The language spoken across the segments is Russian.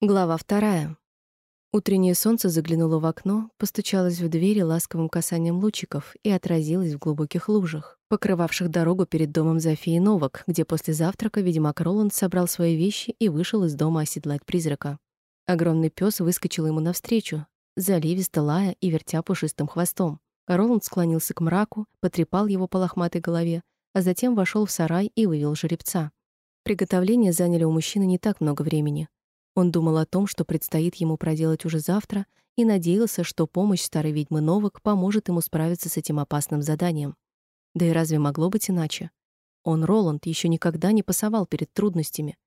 Глава вторая. Утреннее солнце заглянуло в окно, постучалось в двери ласковым касанием лучиков и отразилось в глубоких лужах, покрывавших дорогу перед домом Зофии Новак, где после завтрака ведьмак Роланд собрал свои вещи и вышел из дома оседлать призрака. Огромный пес выскочил ему навстречу, заливисто лая и вертя пушистым хвостом. Роланд склонился к мраку, потрепал его по лохматой голове, а затем вошел в сарай и вывел жеребца. Приготовления заняли у мужчины не так много времени. Он думал о том, что предстоит ему проделать уже завтра, и надеялся, что помощь старой ведьмы Новак поможет ему справиться с этим опасным заданием. Да и разве могло быть иначе? Он, Роланд, еще никогда не пасовал перед трудностями.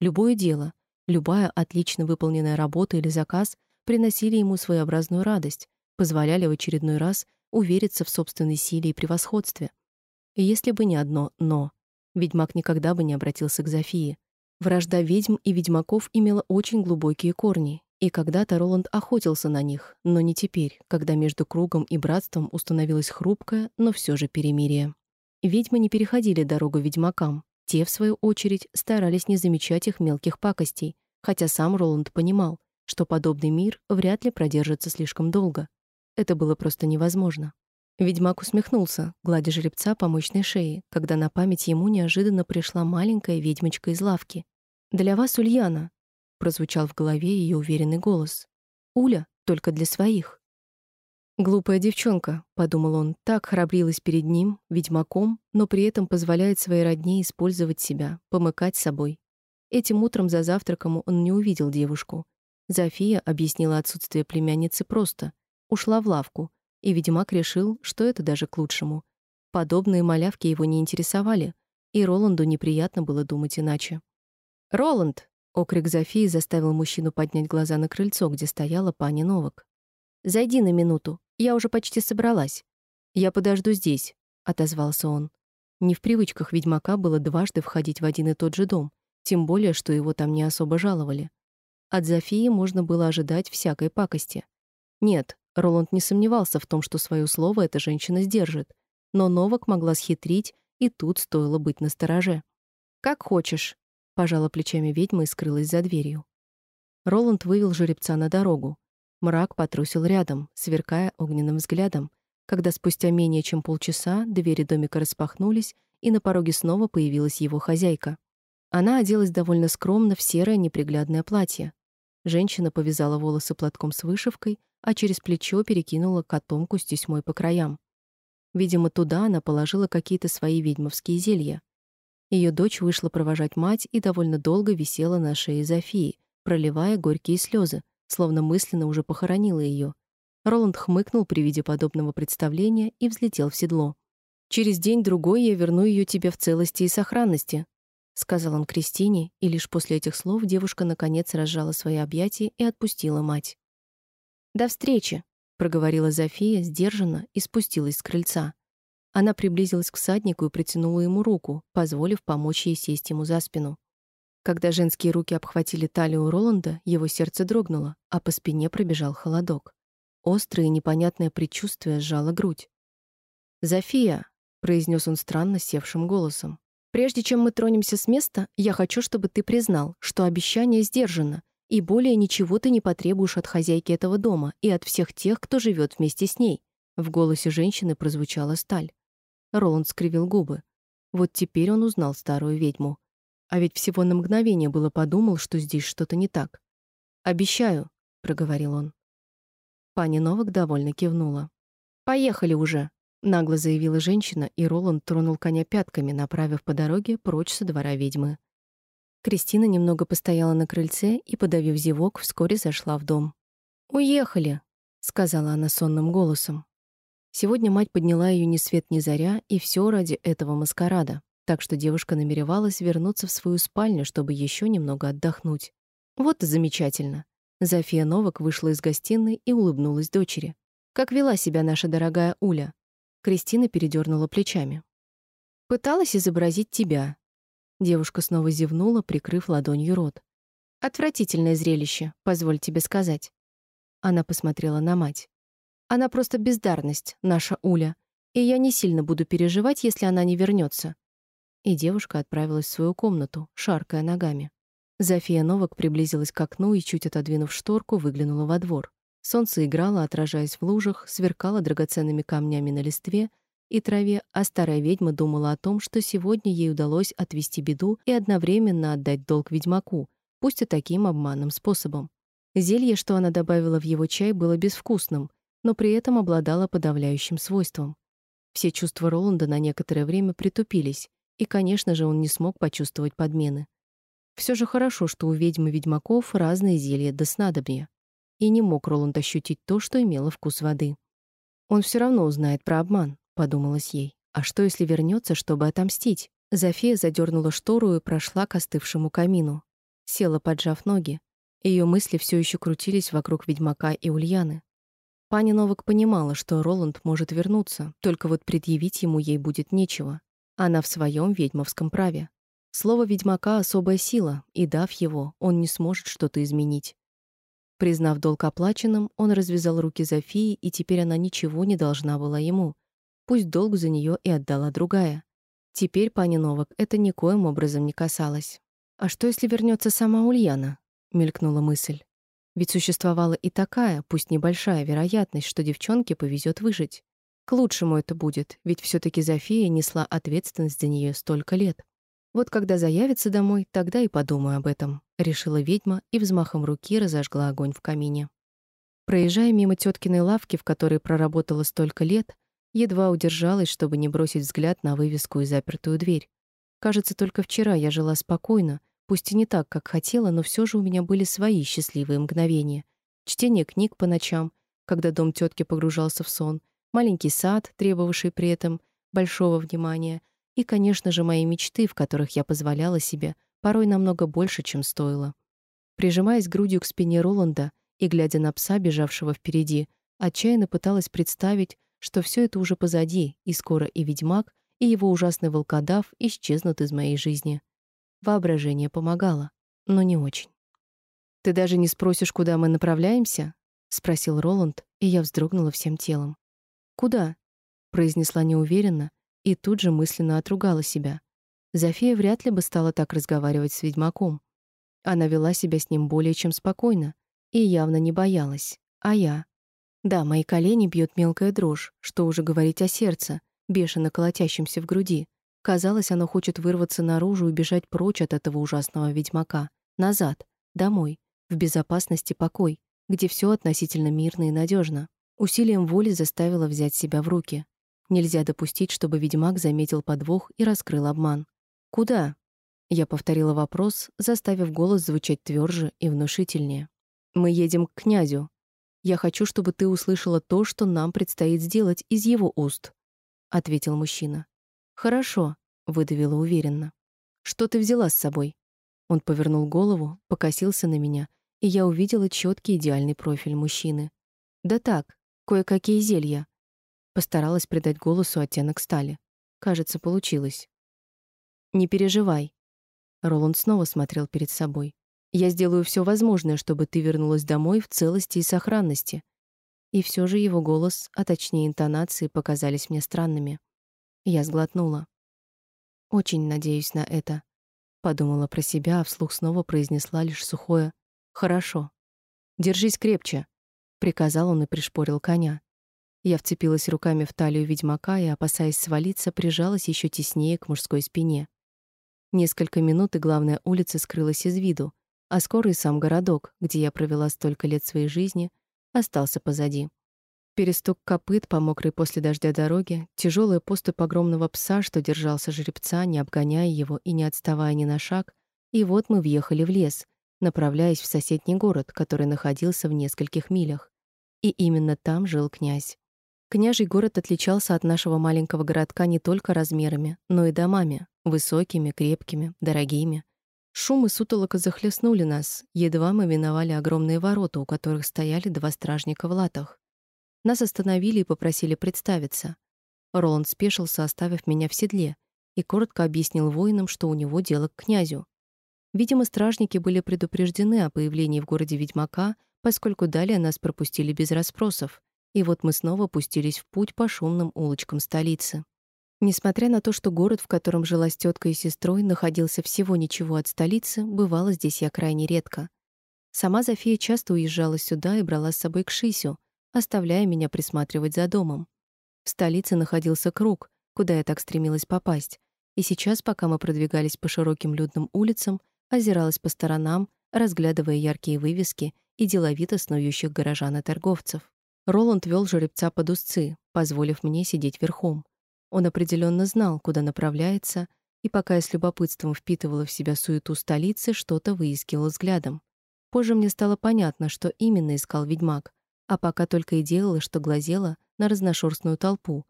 Любое дело, любая отлично выполненная работа или заказ приносили ему своеобразную радость, позволяли в очередной раз увериться в собственной силе и превосходстве. И если бы не одно «но», ведьмак никогда бы не обратился к Зофии. Вражда ведьм и ведьмаков имела очень глубокие корни, и когда-то Роланд охотился на них, но не теперь, когда между кругом и братством установилось хрупкое, но все же перемирие. Ведьмы не переходили дорогу ведьмакам. Те, в свою очередь, старались не замечать их мелких пакостей, хотя сам Роланд понимал, что подобный мир вряд ли продержится слишком долго. Это было просто невозможно. Ведьмак усмехнулся, гладя жеребца по мощной шее, когда на память ему неожиданно пришла маленькая ведьмочка из лавки. «Для вас, Ульяна!» — прозвучал в голове ее уверенный голос. «Уля только для своих». «Глупая девчонка», — подумал он, так храбрилась перед ним, ведьмаком, но при этом позволяет своей родне использовать себя, помыкать собой. Этим утром за завтраком он не увидел девушку. Зофия объяснила отсутствие племянницы просто. Ушла в лавку, и ведьмак решил, что это даже к лучшему. Подобные малявки его не интересовали, и Роланду неприятно было думать иначе. «Роланд!» — окрик Зофии заставил мужчину поднять глаза на крыльцо, где стояла пани Новак. «Зайди на минуту, я уже почти собралась». «Я подожду здесь», — отозвался он. Не в привычках ведьмака было дважды входить в один и тот же дом, тем более, что его там не особо жаловали. От Зофии можно было ожидать всякой пакости. Нет, Роланд не сомневался в том, что свое слово эта женщина сдержит, но Новак могла схитрить, и тут стоило быть настороже. «Как хочешь», — пожала плечами ведьма и скрылась за дверью. Роланд вывел жеребца на дорогу. Мрак потрусил рядом, сверкая огненным взглядом, когда спустя менее чем полчаса двери домика распахнулись, и на пороге снова появилась его хозяйка. Она оделась довольно скромно в серое неприглядное платье. Женщина повязала волосы платком с вышивкой, а через плечо перекинула котомку с тесьмой по краям. Видимо, туда она положила какие-то свои ведьмовские зелья. Ее дочь вышла провожать мать и довольно долго висела на шее Зофии, проливая горькие слезы, словно мысленно уже похоронила ее. Роланд хмыкнул при виде подобного представления и взлетел в седло. «Через день-другой я верну ее тебе в целости и сохранности», сказал он Кристине, и лишь после этих слов девушка наконец разжала свои объятия и отпустила мать. «До встречи», — проговорила Зофия сдержанно и спустилась с крыльца. Она приблизилась к всаднику и протянула ему руку, позволив помочь ей сесть ему за спину. Когда женские руки обхватили талию Роланда, его сердце дрогнуло, а по спине пробежал холодок. Острое и непонятное предчувствие сжало грудь. «Зофия», — произнес он странно севшим голосом, «прежде чем мы тронемся с места, я хочу, чтобы ты признал, что обещание сдержано, и более ничего ты не потребуешь от хозяйки этого дома и от всех тех, кто живет вместе с ней. В голосе женщины прозвучала сталь. Роланд скривил губы. Вот теперь он узнал старую ведьму. А ведь всего на мгновение было подумал, что здесь что-то не так. «Обещаю», — проговорил он. Пани Новак довольно кивнула. «Поехали уже», — нагло заявила женщина, и Роланд тронул коня пятками, направив по дороге прочь со двора ведьмы. Кристина немного постояла на крыльце и, подавив зевок, вскоре зашла в дом. «Уехали», — сказала она сонным голосом. Сегодня мать подняла ее ни свет ни заря, и все ради этого маскарада, так что девушка намеревалась вернуться в свою спальню, чтобы еще немного отдохнуть. Вот и замечательно. Зофия Новак вышла из гостиной и улыбнулась дочери. «Как вела себя наша дорогая Уля?» Кристина передернула плечами. «Пыталась изобразить тебя, Девушка снова зевнула, прикрыв ладонью рот. Отвратительное зрелище, позволь тебе сказать. Она посмотрела на мать. Она просто бездарность, наша Уля, и я не сильно буду переживать, если она не вернется. И девушка отправилась в свою комнату, шаркая ногами. Зофия Новак приблизилась к окну и, чуть отодвинув шторку, выглянула во двор. Солнце играло, отражаясь в лужах, сверкало драгоценными камнями на листве и траве, а старая ведьма думала о том, что сегодня ей удалось отвести беду и одновременно отдать долг ведьмаку, пусть и таким обманным способом. Зелье, что она добавила в его чай, было безвкусным, но при этом обладало подавляющим свойством. Все чувства Роланда на некоторое время притупились, и, конечно же, он не смог почувствовать подмены. Все же хорошо, что у ведьмы-ведьмаков разные зелья до снадобья. И не мог Роланд ощутить то, что имело вкус воды. Он все равно узнает про обман, подумалось ей. А что если вернется, чтобы отомстить? Зофия задернула штору и прошла к остывшему камину. Села, поджав ноги. Ее мысли все еще крутились вокруг ведьмака и Ульяны. Пани Новак понимала, что Роланд может вернуться, только вот предъявить ему ей будет нечего. Она в своем ведьмовском праве. Слово ведьмака — особая сила, и, дав его, он не сможет что-то изменить. Признав долг оплаченным, он развязал руки Зофии, и теперь она ничего не должна была ему. Пусть долг за нее и отдала другая. Теперь пани Новак это никоим образом не касалось. «А что, если вернется сама Ульяна?» — мелькнула мысль. Ведь существовала и такая, пусть небольшая вероятность, что девчонке повезет выжить. К лучшему это будет, ведь все таки Зофия несла ответственность за нее столько лет. Вот когда заявится домой, тогда и подумаю об этом, решила ведьма и взмахом руки разожгла огонь в камине. Проезжая мимо теткиной лавки, в которой проработала столько лет, едва удержалась, чтобы не бросить взгляд на вывеску и запертую дверь. Кажется, только вчера я жила спокойно, пусть и не так, как хотела, но все же у меня были свои счастливые мгновения. Чтение книг по ночам, когда дом тетки погружался в сон, маленький сад, требовавший при этом большого внимания — и, конечно же, мои мечты, в которых я позволяла себе порой намного больше, чем стоило. Прижимаясь грудью к спине Роланда и глядя на пса, бежавшего впереди, отчаянно пыталась представить, что все это уже позади, и скоро и ведьмак, и его ужасный волкодав исчезнут из моей жизни. Воображение помогало, но не очень. «Ты даже не спросишь, куда мы направляемся?» — спросил Роланд, и я вздрогнула всем телом. «Куда?» — произнесла неуверенно, и тут же мысленно отругала себя. Зофия вряд ли бы стала так разговаривать с ведьмаком. Она вела себя с ним более чем спокойно и явно не боялась. А я? Да, мои колени бьет мелкая дрожь, что уже говорить о сердце, бешено колотящемся в груди. Казалось, оно хочет вырваться наружу и бежать прочь от этого ужасного ведьмака. Назад, домой, в безопасности покой, где все относительно мирно и надежно. Усилием воли заставила взять себя в руки. Нельзя допустить, чтобы ведьмак заметил подвох и раскрыл обман. «Куда?» Я повторила вопрос, заставив голос звучать тверже и внушительнее. «Мы едем к князю. Я хочу, чтобы ты услышала то, что нам предстоит сделать из его уст», — ответил мужчина. «Хорошо», — выдавила уверенно. «Что ты взяла с собой?» Он повернул голову, покосился на меня, и я увидела четкий идеальный профиль мужчины. «Да так, кое-какие зелья», Постаралась придать голосу оттенок стали. Кажется, получилось. «Не переживай». Роланд снова смотрел перед собой. «Я сделаю все возможное, чтобы ты вернулась домой в целости и сохранности». И все же его голос, а точнее интонации, показались мне странными. Я сглотнула. «Очень надеюсь на это», — подумала про себя, а вслух снова произнесла лишь сухое «Хорошо». «Держись крепче», — приказал он и пришпорил коня. Я вцепилась руками в талию ведьмака и, опасаясь свалиться, прижалась еще теснее к мужской спине. Несколько минут, и главная улица скрылась из виду, а скоро и сам городок, где я провела столько лет своей жизни, остался позади. Перестук копыт по мокрой после дождя дороге, тяжелая поступь огромного пса, что держался жеребца, не обгоняя его и не отставая ни на шаг, и вот мы въехали в лес, направляясь в соседний город, который находился в нескольких милях. И именно там жил князь. Княжий город отличался от нашего маленького городка не только размерами, но и домами, высокими, крепкими, дорогими. Шум и сутолока захлестнули нас, едва мы миновали огромные ворота, у которых стояли два стражника в латах. Нас остановили и попросили представиться. Роланд спешился, оставив меня в седле, и коротко объяснил воинам, что у него дело к князю. Видимо, стражники были предупреждены о появлении в городе ведьмака, поскольку далее нас пропустили без расспросов, и вот мы снова пустились в путь по шумным улочкам столицы. Несмотря на то, что город, в котором жила с теткой и сестрой, находился всего ничего от столицы, бывала здесь я крайне редко. Сама Зофия часто уезжала сюда и брала с собой к Шисю, оставляя меня присматривать за домом. В столице находился круг, куда я так стремилась попасть, и сейчас, пока мы продвигались по широким людным улицам, озиралась по сторонам, разглядывая яркие вывески и деловито снующих горожан и торговцев. Роланд вел жеребца под узцы, позволив мне сидеть верхом. Он определенно знал, куда направляется, и пока я с любопытством впитывала в себя суету столицы, что-то выискивал взглядом. Позже мне стало понятно, что именно искал ведьмак, а пока только и делала, что глазела на разношерстную толпу,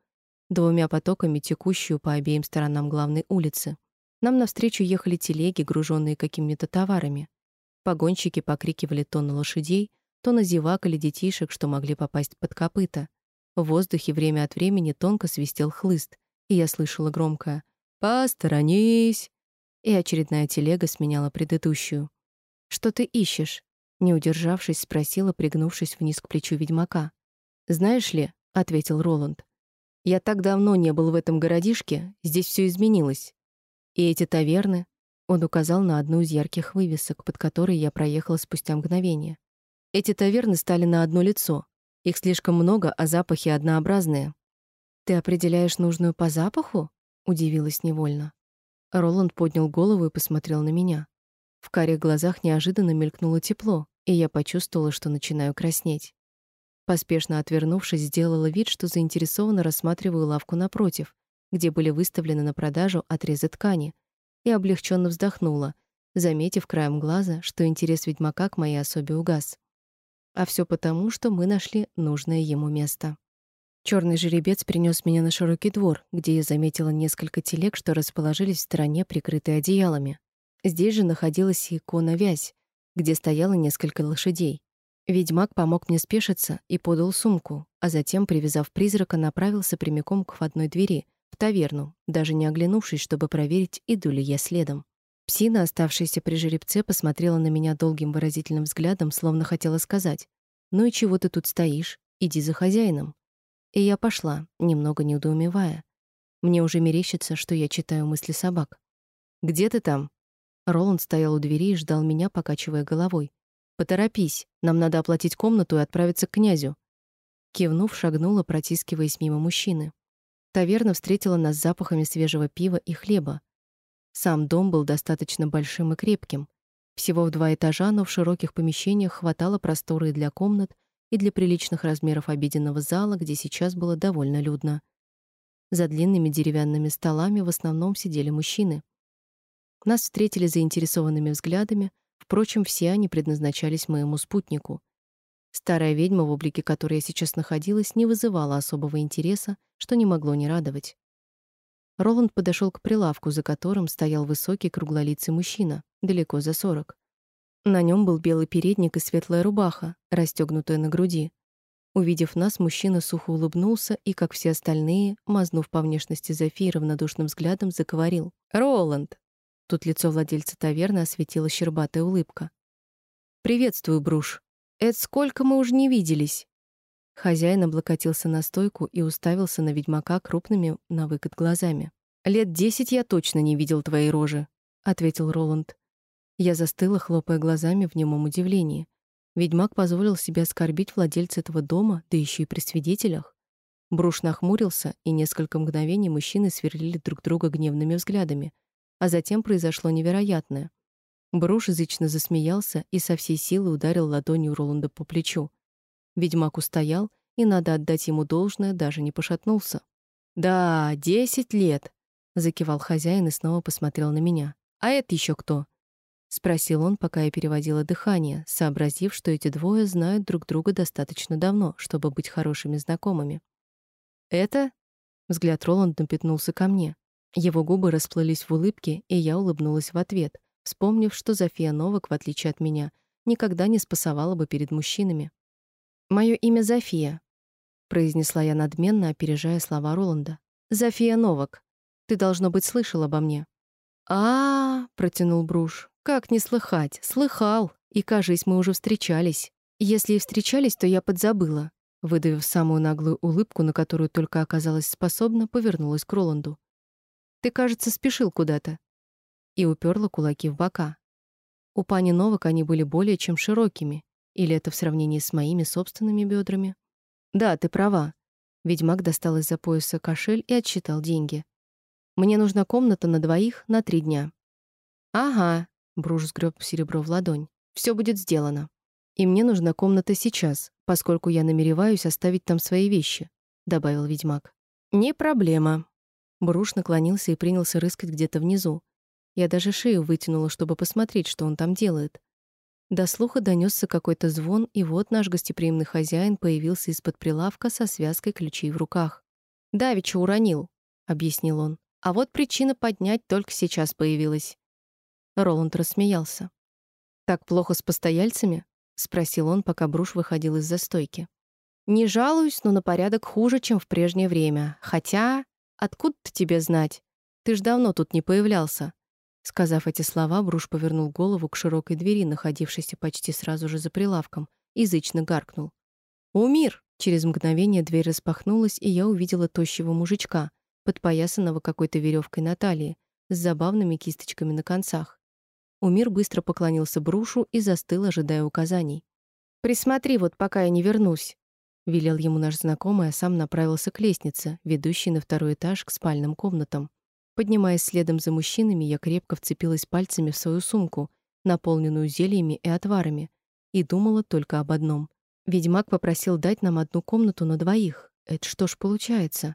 двумя потоками текущую по обеим сторонам главной улицы. Нам навстречу ехали телеги, груженные какими-то товарами. Погонщики покрикивали то на лошадей, то на зевак или детишек, что могли попасть под копыта. В воздухе время от времени тонко свистел хлыст, и я слышала громкое «Посторонись!» И очередная телега сменяла предыдущую. «Что ты ищешь?» Не удержавшись, спросила, пригнувшись вниз к плечу ведьмака. «Знаешь ли», — ответил Роланд, — «я так давно не был в этом городишке, здесь все изменилось. И эти таверны...» Он указал на одну из ярких вывесок, под которой я проехала спустя мгновение. «Эти таверны стали на одно лицо, их слишком много, а запахи однообразные. Ты определяешь нужную по запаху? удивилась невольно. Роланд поднял голову и посмотрел на меня. В карих глазах неожиданно мелькнуло тепло, и я почувствовала, что начинаю краснеть. Поспешно отвернувшись, сделала вид, что заинтересованно рассматриваю лавку напротив, где были выставлены на продажу отрезы ткани, и облегченно вздохнула, заметив краем глаза, что интерес ведьмака к моей особе угас. А все потому, что мы нашли нужное ему место. Черный жеребец принес меня на широкий двор, где я заметила несколько телег, что расположились в стороне, прикрытые одеялами. Здесь же находилась икона Вязь, где стояло несколько лошадей. Ведьмак помог мне спешиться и подал сумку, а затем, привязав призрака, направился прямиком к входной двери, в таверну, даже не оглянувшись, чтобы проверить, иду ли я следом. Псина, оставшаяся при жеребце, посмотрела на меня долгим выразительным взглядом, словно хотела сказать: "Ну и чего ты тут стоишь? Иди за хозяином". И я пошла, немного недоумевая. Мне уже мерещится, что я читаю мысли собак. "Где ты там?" Роланд стоял у двери и ждал меня, покачивая головой. "Поторопись, нам надо оплатить комнату и отправиться к князю". Кивнув, шагнула, протискиваясь мимо мужчины. Таверна встретила нас запахами свежего пива и хлеба, сам дом был достаточно большим и крепким. Всего в два этажа, но в широких помещениях хватало простора и для комнат, и для приличных размеров обеденного зала, где сейчас было довольно людно. За длинными деревянными столами в основном сидели мужчины. Нас встретили заинтересованными взглядами, впрочем, все они предназначались моему спутнику. Старая ведьма, в облике которой я сейчас находилась, не вызывала особого интереса, что не могло не радовать. Роланд подошел к прилавку, за которым стоял высокий круглолицый мужчина, далеко за сорок. На нем был белый передник и светлая рубаха, расстегнутая на груди. Увидев нас, мужчина сухо улыбнулся и, как все остальные, мазнув по внешности Зофии равнодушным взглядом, заговорил. «Роланд!» Тут лицо владельца таверны осветила щербатая улыбка. «Приветствую, Бруш. Это сколько мы уже не виделись!» Хозяин облокотился на стойку и уставился на ведьмака крупными на выкат глазами. «Лет десять я точно не видел твоей рожи», — ответил Роланд. Я застыла, хлопая глазами в немом удивлении. Ведьмак позволил себе оскорбить владельца этого дома, да еще и при свидетелях. Бруш нахмурился, и несколько мгновений мужчины сверлили друг друга гневными взглядами. А затем произошло невероятное. Бруш язычно засмеялся и со всей силы ударил ладонью Роланда по плечу. Ведьмак устоял, и надо отдать ему должное, даже не пошатнулся. «Да, десять лет», — закивал хозяин и снова посмотрел на меня. «А это еще кто?» — спросил он, пока я переводила дыхание, сообразив, что эти двое знают друг друга достаточно давно, чтобы быть хорошими знакомыми. «Это?» — взгляд Роланда напитнулся ко мне. Его губы расплылись в улыбке, и я улыбнулась в ответ, вспомнив, что Зофия Новак, в отличие от меня, никогда не спасовала бы перед мужчинами. Мое имя Зофия, произнесла я надменно, опережая слова Роланда. Зофия Новак. Ты должно быть слышал обо мне. А, -а, -а протянул Бруш. Как не слыхать? Слыхал. И, кажись, мы уже встречались. Если и встречались, то я подзабыла. Выдавив самую наглую улыбку, на которую только оказалась способна, повернулась к Роланду. «Ты, кажется, спешил куда-то». И уперла кулаки в бока. У пани Новак они были более чем широкими. Или это в сравнении с моими собственными бедрами? «Да, ты права». Ведьмак достал из-за пояса кошель и отсчитал деньги. «Мне нужна комната на двоих на три дня». «Ага», — Бруш сгреб серебро в ладонь. Все будет сделано. И мне нужна комната сейчас, поскольку я намереваюсь оставить там свои вещи», — добавил ведьмак. «Не проблема». Бруш наклонился и принялся рыскать где-то внизу. Я даже шею вытянула, чтобы посмотреть, что он там делает. До слуха донесся какой-то звон, и вот наш гостеприимный хозяин появился из-под прилавка со связкой ключей в руках. «Давеча уронил», — объяснил он. «А вот причина поднять только сейчас появилась». Роланд рассмеялся. «Так плохо с постояльцами?» — спросил он, пока Бруш выходил из застойки. «Не жалуюсь, но на порядок хуже, чем в прежнее время. Хотя... Откуда-то тебе знать? Ты ж давно тут не появлялся. Сказав эти слова, Бруш повернул голову к широкой двери, находившейся почти сразу же за прилавком, и зычно гаркнул. «Умир!» Через мгновение дверь распахнулась, и я увидела тощего мужичка, подпоясанного какой-то веревкой на талии, с забавными кисточками на концах. Умир быстро поклонился Брушу и застыл, ожидая указаний. «Присмотри вот, пока я не вернусь», — велел ему наш знакомый, а сам направился к лестнице, ведущей на второй этаж к спальным комнатам. Поднимаясь следом за мужчинами, я крепко вцепилась пальцами в свою сумку, наполненную зельями и отварами, и думала только об одном. Ведьмак попросил дать нам одну комнату на двоих. Это что ж получается?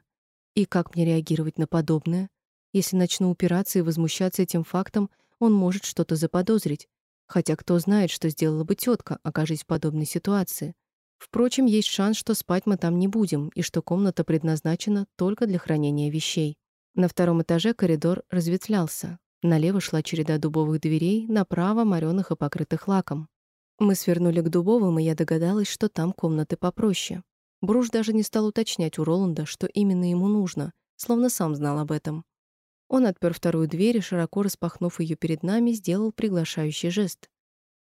И как мне реагировать на подобное? Если начну упираться и возмущаться этим фактом, он может что-то заподозрить. Хотя кто знает, что сделала бы тетка, окажись в подобной ситуации. Впрочем, есть шанс, что спать мы там не будем, и что комната предназначена только для хранения вещей. На втором этаже коридор разветвлялся. Налево шла череда дубовых дверей, направо — морёных и покрытых лаком. Мы свернули к дубовым, и я догадалась, что там комнаты попроще. Бруш даже не стал уточнять у Роланда, что именно ему нужно, словно сам знал об этом. Он отпер вторую дверь и, широко распахнув ее перед нами, сделал приглашающий жест.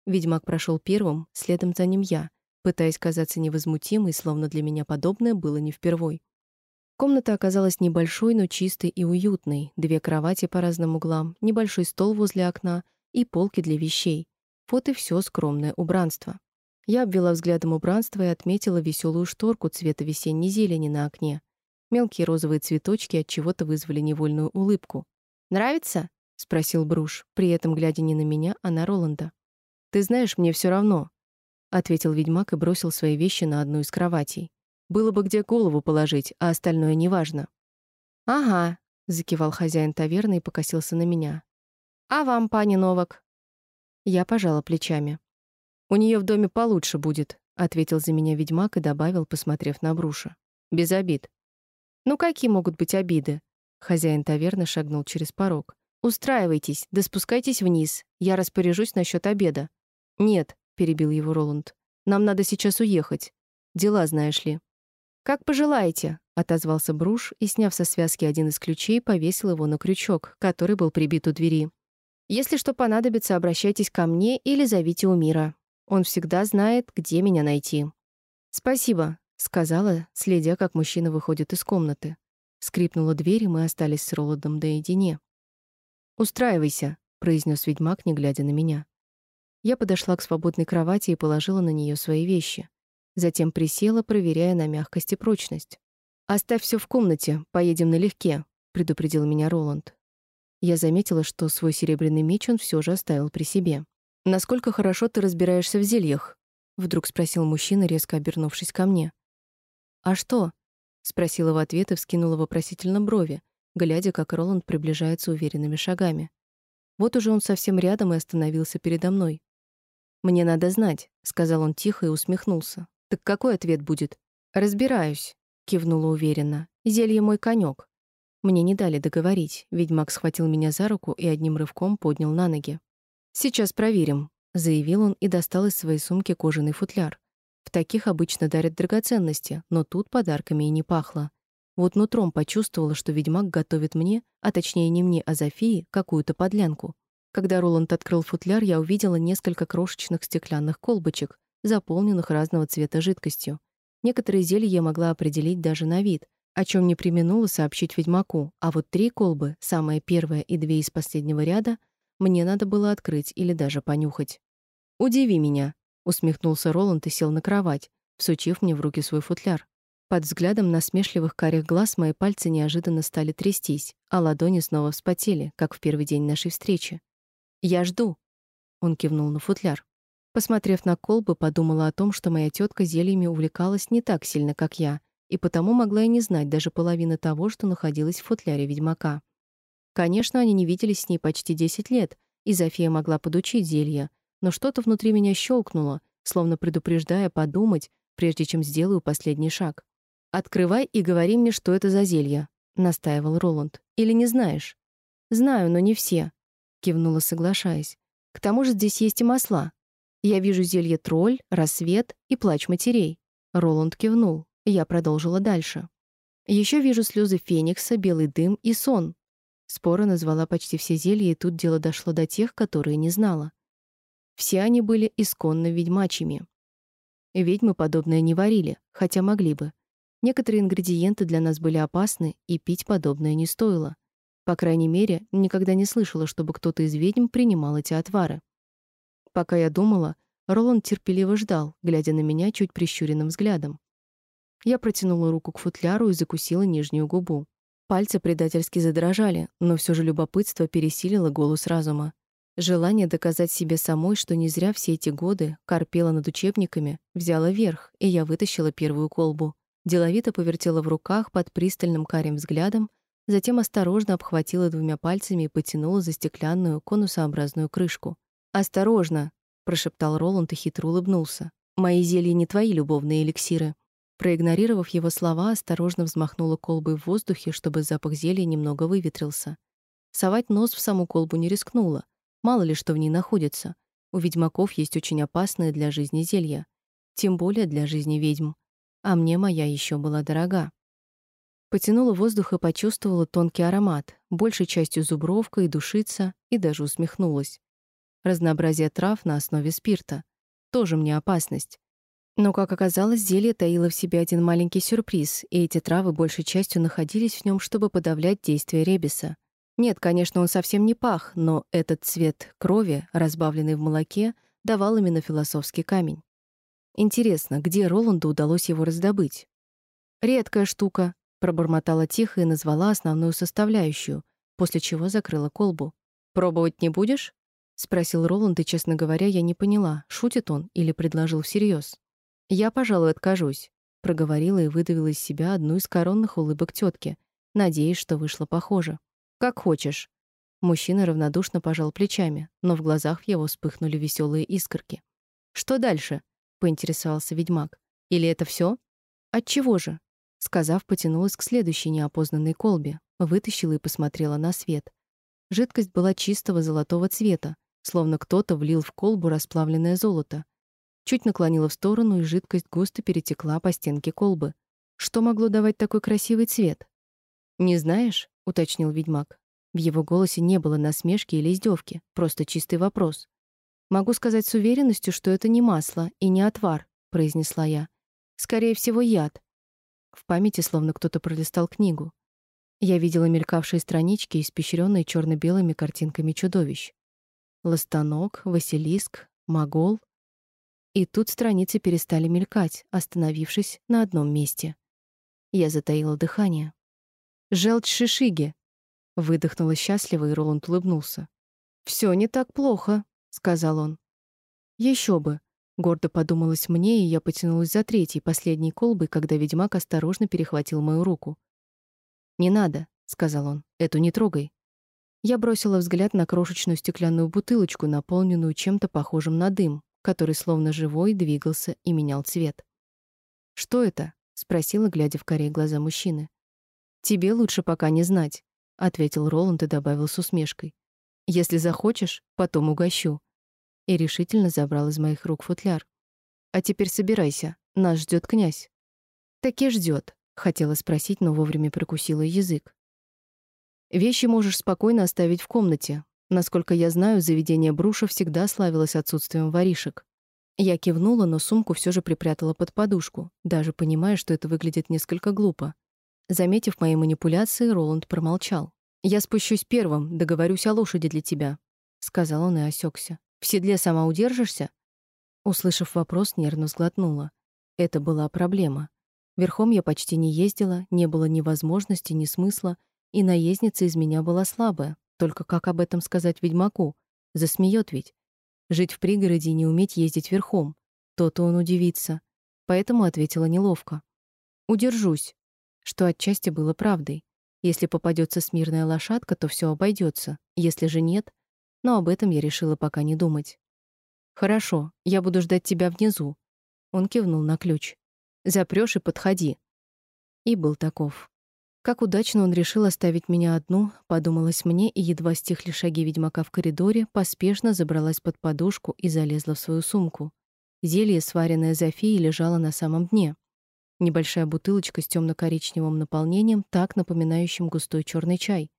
Ведьмак прошел первым, следом за ним я, пытаясь казаться невозмутимой, словно для меня подобное было не впервой. Комната оказалась небольшой, но чистой и уютной. Две кровати по разным углам, небольшой стол возле окна и полки для вещей. Вот и все скромное убранство. Я обвела взглядом убранство и отметила веселую шторку цвета весенней зелени на окне. Мелкие розовые цветочки от чего-то вызвали невольную улыбку. «Нравится?» — спросил Бруш, при этом глядя не на меня, а на Роланда. «Ты знаешь, мне все равно», — ответил ведьмак и бросил свои вещи на одну из кроватей. Было бы где голову положить, а остальное неважно. «Ага», — закивал хозяин таверны и покосился на меня. «А вам, пани Новак?» Я пожала плечами. «У нее в доме получше будет», — ответил за меня ведьмак и добавил, посмотрев на Бруша. «Без обид». «Ну какие могут быть обиды?» Хозяин таверны шагнул через порог. «Устраивайтесь, да спускайтесь вниз. Я распоряжусь насчет обеда». «Нет», — перебил его Роланд. «Нам надо сейчас уехать. Дела, знаешь ли». «Как пожелаете», — отозвался Бруш и, сняв со связки один из ключей, повесил его на крючок, который был прибит у двери. «Если что понадобится, обращайтесь ко мне или зовите у Мира. Он всегда знает, где меня найти». «Спасибо», — сказала, следя, как мужчина выходит из комнаты. Скрипнула дверь, и мы остались с Ролодом наедине. «Устраивайся», — произнес ведьмак, не глядя на меня. Я подошла к свободной кровати и положила на нее свои вещи. Затем присела, проверяя на мягкость и прочность. «Оставь все в комнате, поедем налегке», — предупредил меня Роланд. Я заметила, что свой серебряный меч он все же оставил при себе. «Насколько хорошо ты разбираешься в зельях?» — вдруг спросил мужчина, резко обернувшись ко мне. «А что?» — спросила в ответ и вскинула вопросительно брови, глядя, как Роланд приближается уверенными шагами. Вот уже он совсем рядом и остановился передо мной. «Мне надо знать», — сказал он тихо и усмехнулся. Так какой ответ будет? Разбираюсь, кивнула уверенно. Зелье мой конек. Мне не дали договорить. Ведьмак схватил меня за руку и одним рывком поднял на ноги. Сейчас проверим, заявил он и достал из своей сумки кожаный футляр. В таких обычно дарят драгоценности, но тут подарками и не пахло. Вот нутром почувствовала, что ведьмак готовит мне, а точнее не мне, а Зофии, какую-то подлянку. Когда Роланд открыл футляр, я увидела несколько крошечных стеклянных колбочек, заполненных разного цвета жидкостью. Некоторые зелья я могла определить даже на вид, о чем не применула сообщить ведьмаку, а вот три колбы, самая первая и две из последнего ряда, мне надо было открыть или даже понюхать. «Удиви меня», — усмехнулся Роланд и сел на кровать, всучив мне в руки свой футляр. Под взглядом насмешливых карих глаз мои пальцы неожиданно стали трястись, а ладони снова вспотели, как в первый день нашей встречи. «Я жду», — он кивнул на футляр. Посмотрев на колбы, подумала о том, что моя тетка зельями увлекалась не так сильно, как я, и потому могла и не знать даже половины того, что находилось в футляре ведьмака. Конечно, они не виделись с ней почти 10 лет, и Зофия могла подучить зелья, но что-то внутри меня щелкнуло, словно предупреждая подумать, прежде чем сделаю последний шаг. «Открывай и говори мне, что это за зелье», — настаивал Роланд. «Или не знаешь?» «Знаю, но не все», — кивнула, соглашаясь. «К тому же здесь есть и масла. Я вижу зелье тролль, рассвет и плач матерей. Роланд кивнул. Я продолжила дальше. Еще вижу слезы феникса, белый дым и сон. Спора назвала почти все зелья, и тут дело дошло до тех, которые не знала. Все они были исконно ведьмачьими. Ведьмы подобное не варили, хотя могли бы. Некоторые ингредиенты для нас были опасны, и пить подобное не стоило. По крайней мере, никогда не слышала, чтобы кто-то из ведьм принимал эти отвары. Пока я думала, Роланд терпеливо ждал, глядя на меня чуть прищуренным взглядом. Я протянула руку к футляру и закусила нижнюю губу. Пальцы предательски задрожали, но все же любопытство пересилило голос разума. Желание доказать себе самой, что не зря все эти годы корпела над учебниками, взяло верх, и я вытащила первую колбу. Деловито повертела в руках под пристальным карим взглядом, затем осторожно обхватила двумя пальцами и потянула за стеклянную конусообразную крышку. «Осторожно!» — прошептал Роланд и хитро улыбнулся. «Мои зелья не твои любовные эликсиры». Проигнорировав его слова, осторожно взмахнула колбой в воздухе, чтобы запах зелья немного выветрился. Совать нос в саму колбу не рискнула. Мало ли что в ней находится. У ведьмаков есть очень опасные для жизни зелья. Тем более для жизни ведьм. А мне моя еще была дорога. Потянула воздух и почувствовала тонкий аромат, большей частью зубровка и душица, и даже усмехнулась. Разнообразие трав на основе спирта. Тоже мне опасность. Но, как оказалось, зелье таило в себе один маленький сюрприз, и эти травы большей частью находились в нем, чтобы подавлять действие ребиса. Нет, конечно, он совсем не пах, но этот цвет крови, разбавленный в молоке, давал именно философский камень. Интересно, где Роланду удалось его раздобыть? «Редкая штука», — пробормотала тихо и назвала основную составляющую, после чего закрыла колбу. «Пробовать не будешь?» — спросил Роланд, и, честно говоря, я не поняла, шутит он или предложил всерьез. «Я, пожалуй, откажусь», — проговорила и выдавила из себя одну из коронных улыбок тетки, надеясь, что вышло похоже. «Как хочешь». Мужчина равнодушно пожал плечами, но в глазах его вспыхнули веселые искорки. «Что дальше?» — поинтересовался ведьмак. «Или это все? «Отчего же?» Сказав, потянулась к следующей неопознанной колбе, вытащила и посмотрела на свет. Жидкость была чистого золотого цвета, словно кто-то влил в колбу расплавленное золото. Чуть наклонила в сторону, и жидкость густо перетекла по стенке колбы. Что могло давать такой красивый цвет? «Не знаешь?» — уточнил ведьмак. В его голосе не было насмешки или издевки, просто чистый вопрос. «Могу сказать с уверенностью, что это не масло и не отвар», — произнесла я. «Скорее всего, яд». В памяти словно кто-то пролистал книгу. Я видела мелькавшие странички, испещренные черно белыми картинками чудовищ. Ластанок, Василиск, Могол. И тут страницы перестали мелькать, остановившись на одном месте. Я затаила дыхание. «Желчь Шишиги!» Выдохнула счастливо, и Роланд улыбнулся. «Все не так плохо», — сказал он. Еще бы!» Гордо подумалось мне, и я потянулась за третьей, последней колбой, когда ведьмак осторожно перехватил мою руку. «Не надо», — сказал он, — «эту не трогай». Я бросила взгляд на крошечную стеклянную бутылочку, наполненную чем-то похожим на дым, который словно живой двигался и менял цвет. «Что это?» — спросила, глядя в корей глаза мужчины. «Тебе лучше пока не знать», — ответил Роланд и добавил с усмешкой. «Если захочешь, потом угощу». И решительно забрал из моих рук футляр. «А теперь собирайся, нас ждет князь». «Таки ждет», — хотела спросить, но вовремя прикусила язык. Вещи можешь спокойно оставить в комнате. Насколько я знаю, заведение Бруша всегда славилось отсутствием воришек. Я кивнула, но сумку все же припрятала под подушку, даже понимая, что это выглядит несколько глупо. Заметив мои манипуляции, Роланд промолчал. «Я спущусь первым, договорюсь о лошади для тебя», — сказал он и осекся. «В седле сама удержишься?» Услышав вопрос, нервно сглотнула. Это была проблема. Верхом я почти не ездила, не было ни возможности, ни смысла, и наездница из меня была слабая. Только как об этом сказать ведьмаку? Засмеет ведь. Жить в пригороде и не уметь ездить верхом. То-то он удивится. Поэтому ответила неловко. Удержусь. Что отчасти было правдой. Если попадется смирная лошадка, то все обойдется. Если же нет, но об этом я решила пока не думать. Хорошо, я буду ждать тебя внизу. Он кивнул на ключ. Запрёшь и подходи. И был таков. Как удачно он решил оставить меня одну, подумалось мне, и едва стихли шаги ведьмака в коридоре, поспешно забралась под подушку и залезла в свою сумку. Зелье, сваренное Зофией, лежало на самом дне. Небольшая бутылочка с темно коричневым наполнением, так напоминающим густой черный чай.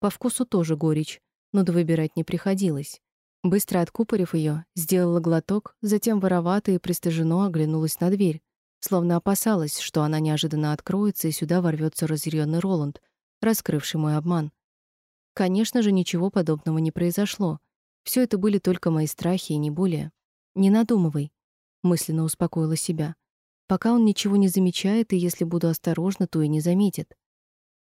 По вкусу тоже горечь, но да выбирать не приходилось. Быстро откупорив ее, сделала глоток, затем воровато и пристыженно оглянулась на дверь, словно опасалась, что она неожиданно откроется и сюда ворвется разъяренный Роланд, раскрывший мой обман. Конечно же, ничего подобного не произошло. Все это были только мои страхи и не более. Не надумывай, мысленно успокоила себя. Пока он ничего не замечает, и если буду осторожна, то и не заметит.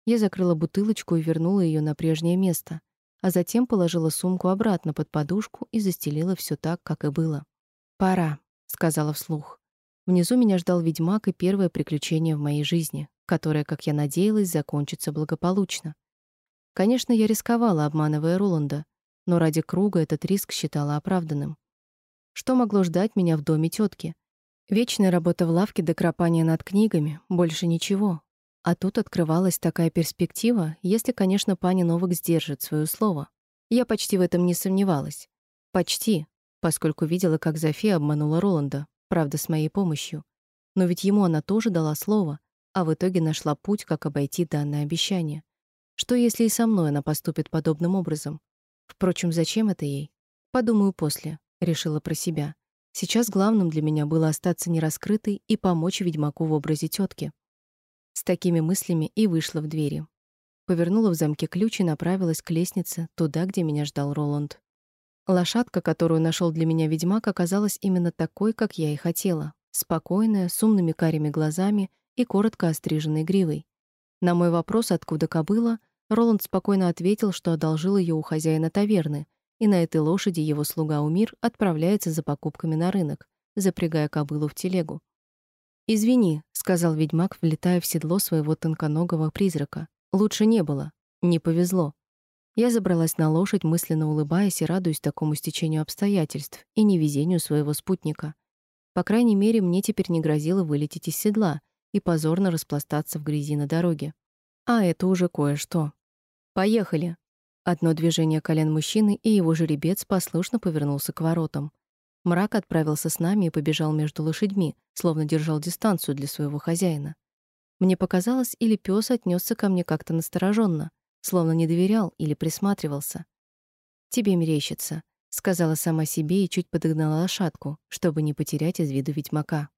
Я закрыла бутылочку и вернула ее на прежнее место, а затем положила сумку обратно под подушку и застелила все так, как и было. «Пора», — сказала вслух. Внизу меня ждал ведьмак и первое приключение в моей жизни, которое, как я надеялась, закончится благополучно. Конечно, я рисковала, обманывая Роланда, но ради круга этот риск считала оправданным. Что могло ждать меня в доме тетки? Вечная работа в лавке до кропания над книгами, больше ничего. А тут открывалась такая перспектива, если, конечно, пани Новак сдержит свое слово. Я почти в этом не сомневалась. Почти, поскольку видела, как Зофия обманула Роланда, правда, с моей помощью. Но ведь ему она тоже дала слово, а в итоге нашла путь, как обойти данное обещание. Что если и со мной она поступит подобным образом? Впрочем, зачем это ей? Подумаю после, решила про себя. Сейчас главным для меня было остаться нераскрытой и помочь ведьмаку в образе тетки. С такими мыслями и вышла в двери. Повернула в замке ключ и направилась к лестнице, туда, где меня ждал Роланд. Лошадка, которую нашел для меня ведьмак, оказалась именно такой, как я и хотела. Спокойная, с умными карими глазами и коротко остриженной гривой. На мой вопрос, откуда кобыла, Роланд спокойно ответил, что одолжил ее у хозяина таверны, и на этой лошади его слуга Умир отправляется за покупками на рынок, запрягая кобылу в телегу. «Извини», — сказал ведьмак, влетая в седло своего тонконогого призрака. «Лучше не было. Не повезло. Я забралась на лошадь, мысленно улыбаясь и радуясь такому стечению обстоятельств и невезению своего спутника. По крайней мере, мне теперь не грозило вылететь из седла и позорно распластаться в грязи на дороге. А это уже кое-что. Поехали. Одно движение колен мужчины, и его жеребец послушно повернулся к воротам. Мрак отправился с нами и побежал между лошадьми, словно держал дистанцию для своего хозяина. Мне показалось, или пес отнесся ко мне как-то настороженно, словно не доверял или присматривался. «Тебе мерещится», — сказала сама себе и чуть подогнала лошадку, чтобы не потерять из виду ведьмака.